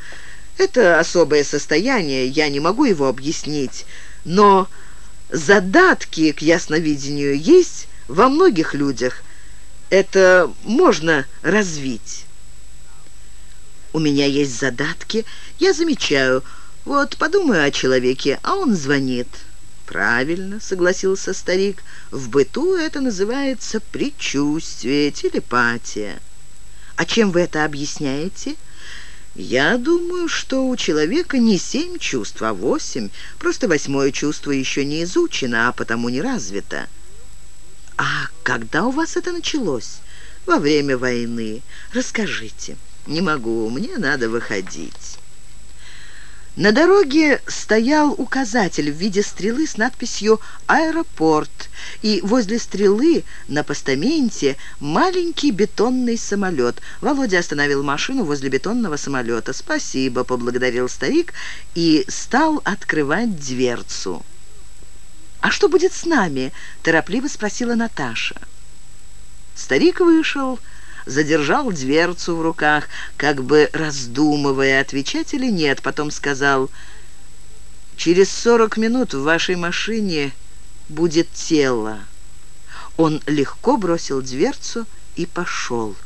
A: «Это особое состояние, я не могу его объяснить, но задатки к ясновидению есть во многих людях. Это можно развить. У меня есть задатки, я замечаю, Вот подумаю о человеке, а он звонит. «Правильно», — согласился старик. «В быту это называется предчувствие, телепатия». «А чем вы это объясняете?» «Я думаю, что у человека не семь чувств, а восемь. Просто восьмое чувство еще не изучено, а потому не развито». «А когда у вас это началось?» «Во время войны. Расскажите». «Не могу, мне надо выходить». На дороге стоял указатель в виде стрелы с надписью «Аэропорт», и возле стрелы на постаменте маленький бетонный самолет. Володя остановил машину возле бетонного самолета. «Спасибо», — поблагодарил старик и стал открывать дверцу. «А что будет с нами?» — торопливо спросила Наташа. Старик вышел, — задержал дверцу в руках, как бы раздумывая, отвечать или нет. Потом сказал, «Через сорок минут в вашей машине будет тело». Он легко бросил дверцу и пошел.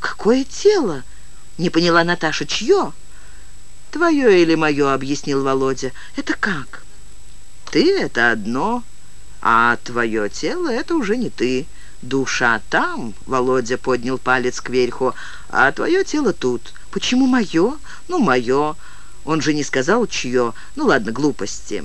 A: «Какое тело?» — не поняла Наташа. «Чье?» «Твое или мое?» — объяснил Володя. «Это как?» «Ты — это одно, а твое тело — это уже не ты». «Душа там», — Володя поднял палец кверху, «а твое тело тут». «Почему мое?» «Ну, мое». Он же не сказал, чье. Ну, ладно, глупости.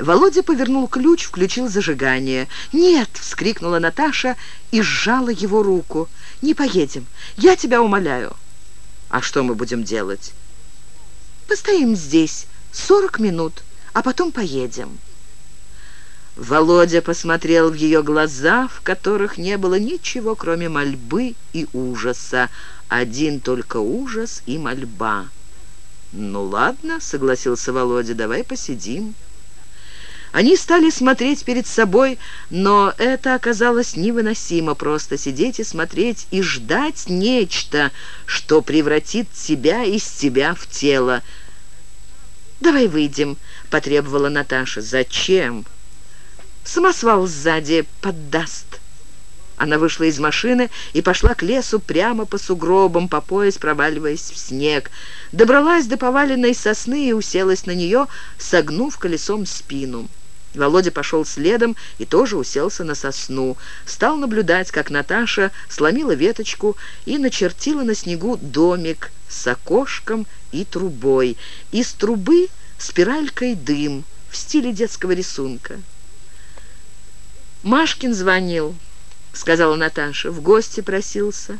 A: Володя повернул ключ, включил зажигание. «Нет!» — вскрикнула Наташа и сжала его руку. «Не поедем. Я тебя умоляю». «А что мы будем делать?» «Постоим здесь сорок минут, а потом поедем». Володя посмотрел в ее глаза, в которых не было ничего, кроме мольбы и ужаса. Один только ужас и мольба. «Ну ладно», — согласился Володя, — «давай посидим». Они стали смотреть перед собой, но это оказалось невыносимо просто сидеть и смотреть и ждать нечто, что превратит тебя из тебя в тело. «Давай выйдем», — потребовала Наташа. «Зачем?» Самосвал сзади поддаст». Она вышла из машины и пошла к лесу прямо по сугробам, по пояс проваливаясь в снег. Добралась до поваленной сосны и уселась на нее, согнув колесом спину. Володя пошел следом и тоже уселся на сосну. Стал наблюдать, как Наташа сломила веточку и начертила на снегу домик с окошком и трубой. Из трубы спиралькой дым в стиле детского рисунка. «Машкин звонил», — сказала Наташа, — «в гости просился».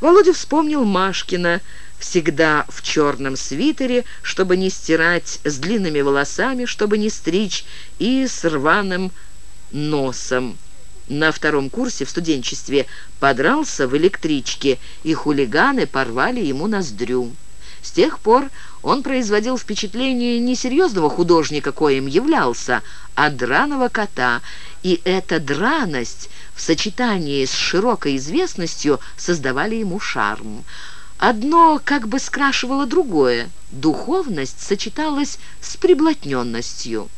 A: Володя вспомнил Машкина, всегда в черном свитере, чтобы не стирать, с длинными волосами, чтобы не стричь, и с рваным носом. На втором курсе в студенчестве подрался в электричке, и хулиганы порвали ему ноздрю. С тех пор он производил впечатление не серьезного художника, коим являлся, а драного кота, и эта драность в сочетании с широкой известностью создавали ему шарм. Одно как бы скрашивало другое. Духовность сочеталась с приблотненностью.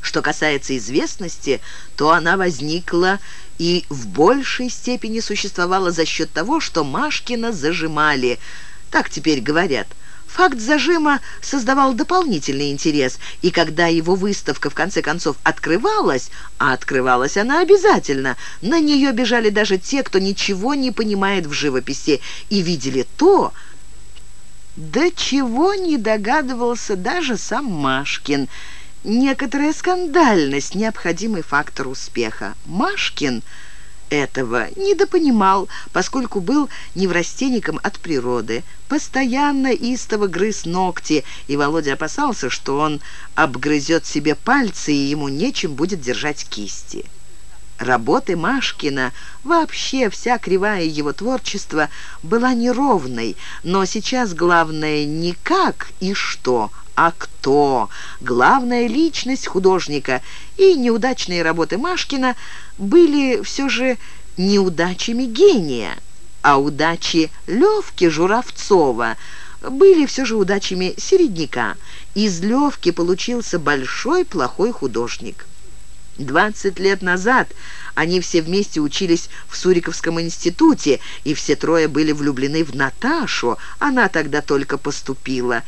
A: Что касается известности, то она возникла и в большей степени существовала за счет того, что Машкина зажимали – так теперь говорят. Факт зажима создавал дополнительный интерес, и когда его выставка в конце концов открывалась, а открывалась она обязательно, на нее бежали даже те, кто ничего не понимает в живописи, и видели то, до чего не догадывался даже сам Машкин. Некоторая скандальность – необходимый фактор успеха. Машкин – этого недопонимал, поскольку был неврастенником от природы. Постоянно истово грыз ногти, и Володя опасался, что он обгрызет себе пальцы, и ему нечем будет держать кисти. Работы Машкина, вообще вся кривая его творчества, была неровной, но сейчас главное не как и что, а кто. Главная личность художника и неудачные работы Машкина были все же неудачами гения, а удачи Левки Журавцова были все же удачами середняка. Из Левки получился большой плохой художник. Двадцать лет назад они все вместе учились в Суриковском институте, и все трое были влюблены в Наташу, она тогда только поступила.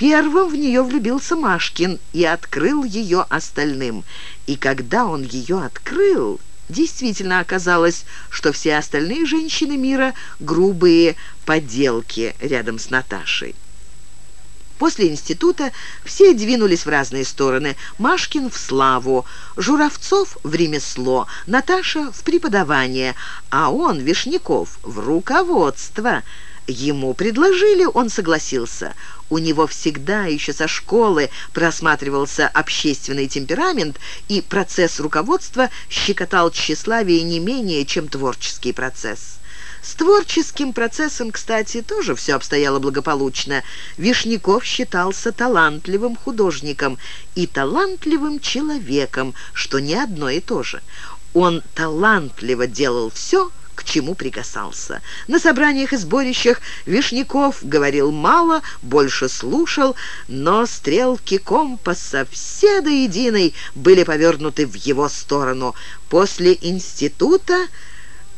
A: Первым в нее влюбился Машкин и открыл ее остальным. И когда он ее открыл, действительно оказалось, что все остальные женщины мира — грубые поделки рядом с Наташей. После института все двинулись в разные стороны. Машкин в славу, Журавцов в ремесло, Наташа в преподавание, а он, Вишняков, в руководство. Ему предложили, он согласился. У него всегда еще со школы просматривался общественный темперамент, и процесс руководства щекотал тщеславие не менее, чем творческий процесс. С творческим процессом, кстати, тоже все обстояло благополучно. Вишняков считался талантливым художником и талантливым человеком, что не одно и то же. Он талантливо делал все, к чему прикасался. На собраниях и сборищах Вишняков говорил мало, больше слушал, но стрелки компаса все до единой были повернуты в его сторону. После института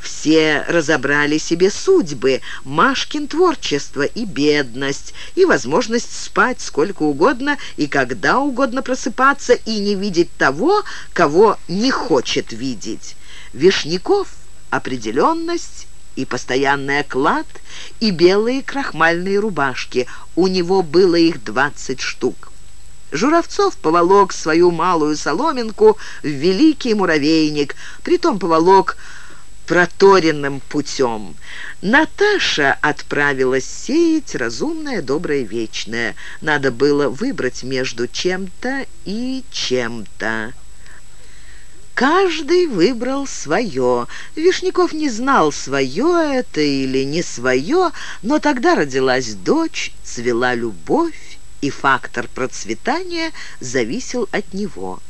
A: все разобрали себе судьбы, Машкин творчество и бедность, и возможность спать сколько угодно и когда угодно просыпаться и не видеть того, кого не хочет видеть. Вишняков – определенность и постоянный оклад, и белые крахмальные рубашки. У него было их двадцать штук. Журавцов поволок свою малую соломинку в великий муравейник, притом поволок проторенным путем. Наташа отправилась сеять разумное, доброе, вечное. Надо было выбрать между чем-то и чем-то. Каждый выбрал свое. Вишняков не знал, свое это или не свое, но тогда родилась дочь, цвела любовь, и фактор процветания зависел от него.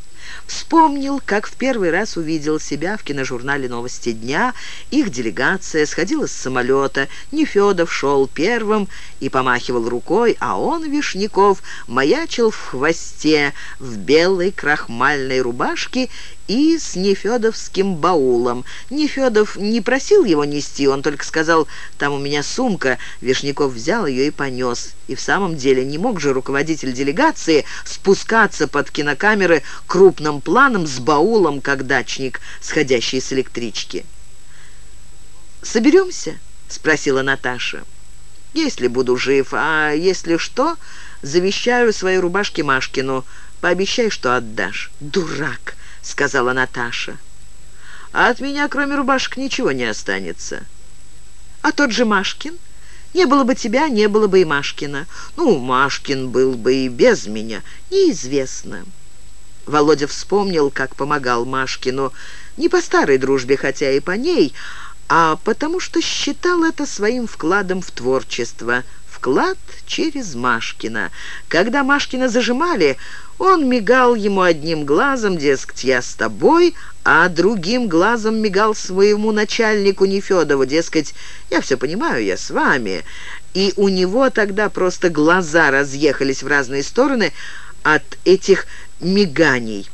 A: Вспомнил, как в первый раз увидел себя в киножурнале «Новости дня». Их делегация сходила с самолета. Нефедов шел первым и помахивал рукой, а он, Вишняков, маячил в хвосте в белой крахмальной рубашке и с Нефедовским баулом. Нефедов не просил его нести, он только сказал, «Там у меня сумка». Вишняков взял ее и понес. И в самом деле не мог же руководитель делегации спускаться под кинокамеры крупным планом с баулом, как дачник, сходящий с электрички. «Соберемся?» — спросила Наташа. «Если буду жив, а если что, завещаю свои рубашки Машкину. Пообещай, что отдашь». «Дурак!» — сказала Наташа. «А от меня, кроме рубашек, ничего не останется». «А тот же Машкин? Не было бы тебя, не было бы и Машкина. Ну, Машкин был бы и без меня. Неизвестно». Володя вспомнил, как помогал Машкину. Не по старой дружбе, хотя и по ней, а потому что считал это своим вкладом в творчество. Вклад через Машкина. Когда Машкина зажимали, он мигал ему одним глазом, дескать, я с тобой, а другим глазом мигал своему начальнику Нефедову, дескать, я все понимаю, я с вами. И у него тогда просто глаза разъехались в разные стороны от этих миганий.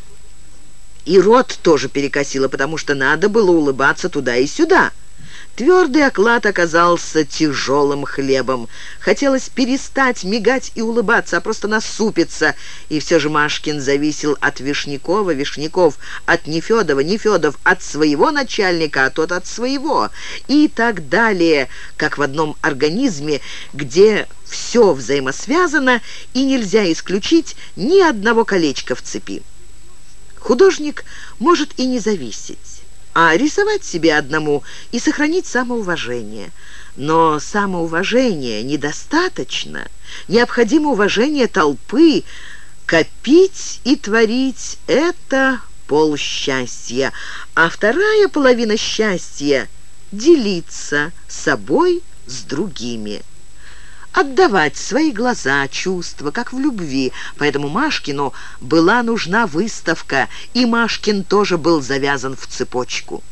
A: И рот тоже перекосило, потому что надо было улыбаться туда и сюда. Твердый оклад оказался тяжелым хлебом. Хотелось перестать мигать и улыбаться, а просто насупиться. И все же Машкин зависел от Вишнякова, Вишняков от Нефедова, Нефедов от своего начальника, а тот от своего. И так далее, как в одном организме, где все взаимосвязано и нельзя исключить ни одного колечка в цепи. Художник может и не зависеть а рисовать себе одному и сохранить самоуважение. Но самоуважение недостаточно. Необходимо уважение толпы. Копить и творить — это полсчастья, а вторая половина счастья — делиться собой с другими отдавать свои глаза, чувства, как в любви. Поэтому Машкину была нужна выставка, и Машкин тоже был завязан в цепочку.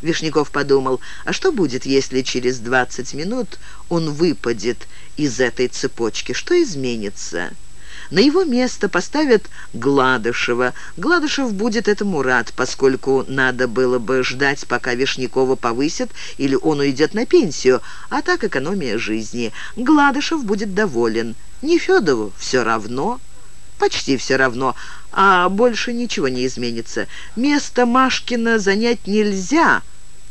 A: Вишняков подумал, а что будет, если через 20 минут он выпадет из этой цепочки? Что изменится? На его место поставят Гладышева. Гладышев будет этому рад, поскольку надо было бы ждать, пока Вишнякова повысят или он уйдет на пенсию, а так экономия жизни. Гладышев будет доволен. Не Федову все равно, почти все равно, а больше ничего не изменится. Место Машкина занять нельзя,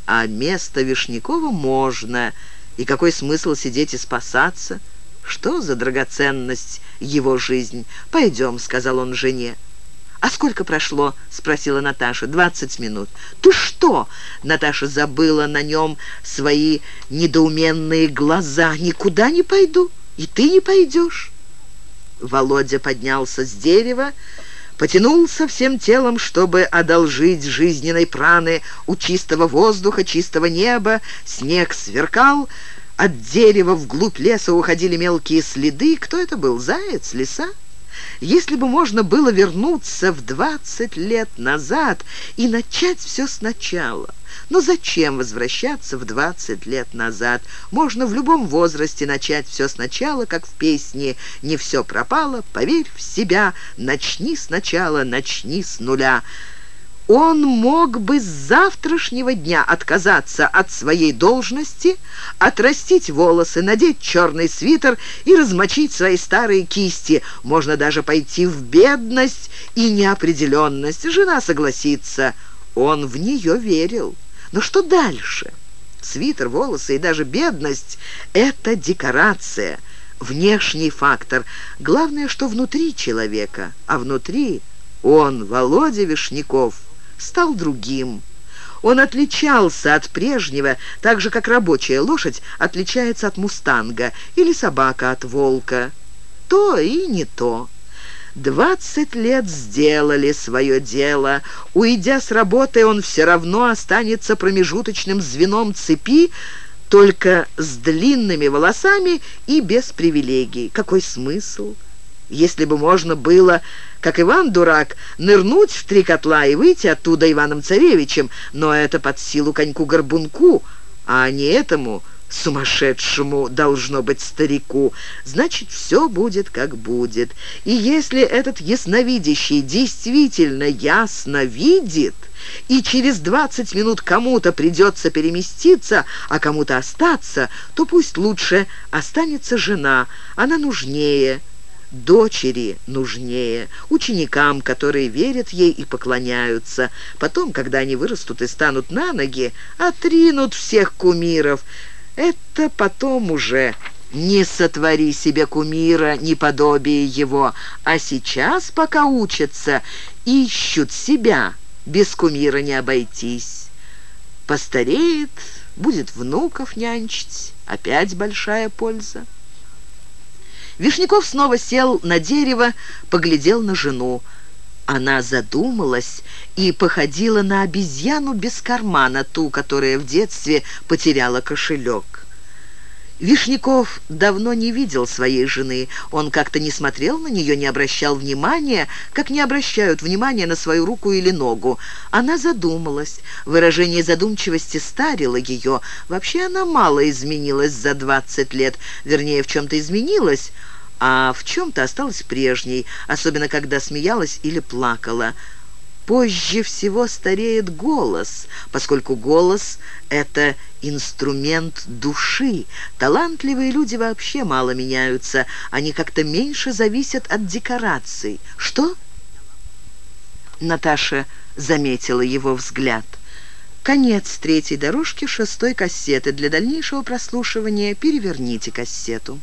A: а место Вишнякова можно. И какой смысл сидеть и спасаться? Что за драгоценность его жизнь? «Пойдем», — сказал он жене. «А сколько прошло?» — спросила Наташа. «Двадцать минут». «Ты что?» — Наташа забыла на нем свои недоуменные глаза. «Никуда не пойду, и ты не пойдешь». Володя поднялся с дерева, потянулся всем телом, чтобы одолжить жизненной праны у чистого воздуха, чистого неба. Снег сверкал, от дерева вглубь леса уходили мелкие следы. Кто это был, заяц, лиса? Если бы можно было вернуться в двадцать лет назад и начать все сначала. Но зачем возвращаться в 20 лет назад? Можно в любом возрасте начать все сначала, как в песне «Не все пропало, поверь в себя, начни сначала, начни с нуля». Он мог бы с завтрашнего дня отказаться от своей должности, отрастить волосы, надеть черный свитер и размочить свои старые кисти. Можно даже пойти в бедность и неопределенность. Жена согласится. Он в нее верил. Но что дальше? Свитер, волосы и даже бедность — это декорация, внешний фактор. Главное, что внутри человека, а внутри он, Володя Вишняков, стал другим. Он отличался от прежнего, так же, как рабочая лошадь отличается от мустанга или собака от волка. То и не то. Двадцать лет сделали свое дело. Уйдя с работы, он все равно останется промежуточным звеном цепи, только с длинными волосами и без привилегий. Какой смысл? Если бы можно было, как Иван-дурак, нырнуть в три котла и выйти оттуда Иваном-царевичем, но это под силу коньку-горбунку, а не этому сумасшедшему должно быть старику. Значит, все будет, как будет. И если этот ясновидящий действительно ясно видит, и через двадцать минут кому-то придется переместиться, а кому-то остаться, то пусть лучше останется жена, она нужнее, дочери нужнее, ученикам, которые верят ей и поклоняются. Потом, когда они вырастут и станут на ноги, отринут всех кумиров – это потом уже не сотвори себе кумира, ни подобие его, а сейчас, пока учатся, ищут себя, без кумира не обойтись. Постареет, будет внуков нянчить, опять большая польза. Вишняков снова сел на дерево, поглядел на жену. Она задумалась и походила на обезьяну без кармана, ту, которая в детстве потеряла кошелек. Вишняков давно не видел своей жены. Он как-то не смотрел на нее, не обращал внимания, как не обращают внимания на свою руку или ногу. Она задумалась. Выражение задумчивости старило ее. Вообще она мало изменилась за двадцать лет. Вернее, в чем-то изменилась, а в чем-то осталась прежней, особенно когда смеялась или плакала. Позже всего стареет голос, поскольку голос — это инструмент души. Талантливые люди вообще мало меняются, они как-то меньше зависят от декораций. «Что?» Наташа заметила его взгляд. Конец третьей дорожки шестой кассеты. Для дальнейшего прослушивания переверните кассету.